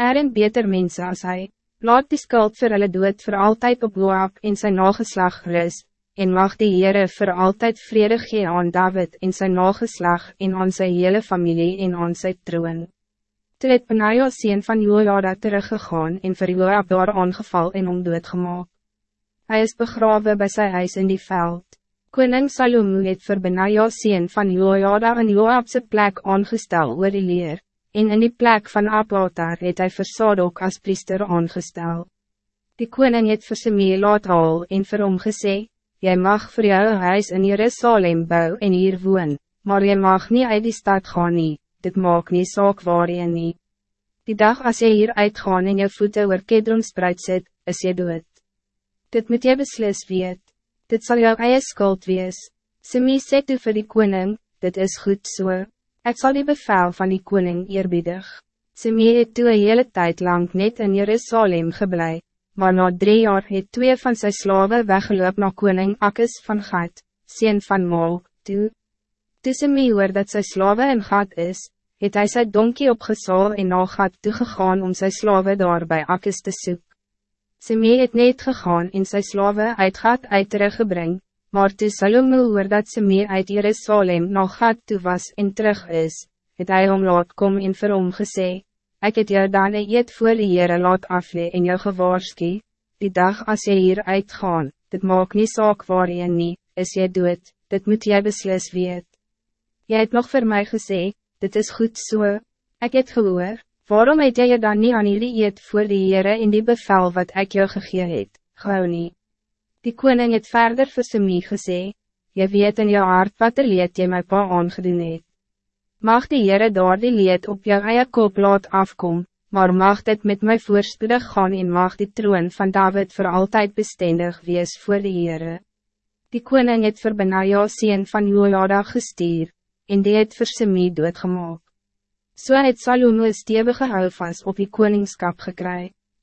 Er en beter mensen als hij. Laat die skuld vir hulle dood voor altijd op Joab en zijn nageslag rust, en mag die Heere voor altijd vrede gee aan David en zijn nageslag en aan zijn hele familie en aan sy troon. Toe het Benaja sien van Jojada teruggegaan en vir Joab daar aangeval en om doodgemaak. Hij is begraven bij zijn huis in die veld. Koning Salomo het vir Benaja sien van Jojada en Joabse plek aangestel oor die leer, en in die plek van Abatar het hy vir Sadok as priester aangestel. Die koning het vir Simee laat haal en vir hom gesê, Jy mag voor jou huis in Jerusalem bou en hier woon, maar jy mag niet uit die stad gaan nie, dit maak nie saak waar jy nie. Die dag als jy hier uitgaan en jou voeten oor Kedron spruit sit, is jy dood. Dit moet jy beslis weet, dit zal jou eie skuld wees. Simee sê toe vir die koning, dit is goed so, ek sal die bevel van die koning eerbiedig. Simee het toe een hele tijd lang net in Jerusalem gebleven maar na drie jaar het twee van zijn slaven weggeloop naar koning Akkes van Gat, sien van Mol, toe. Tussen my hoor dat sy slaven in Gat is, het hij sy donkie opgesaal en na Gat toegegaan om sy slaven daar bij Akkes te soek. Simee het net gegaan en sy slaven uit Gat uit teruggebring, maar toe Salomo hoor dat Simee uit Jerusalem na Gat toe was en terug is, het hy om laat kom en vir hom gesê, Ik het jou dan een eet voor die Heere laat aflee en jou gewaarski, die dag als je hier uitgaan, dit maak nie saak waar jy nie, is jy dood, dit moet jy beslis weet. Jy het nog voor mij gesê, dit is goed zo. So. ik het gehoor, waarom het jy dan niet aan jullie eet voor die Heere in die bevel wat ik jou gegee het, gauw nie. Die koning het verder vir Simie gesê, jy weet in jou hart wat er leed jy my pa aangedoen het. Mag die Heere daar die leed op jou eie kop laat afkom, maar mag dit met my voorspoedig gaan en mag die troon van David voor altijd bestendig wees voor die Heere. Die koning het vir Benaja sien van Jojada gestuur, en die het vir Simie doodgemaak. So het Salomo stevige houvast op die koningskap gekry.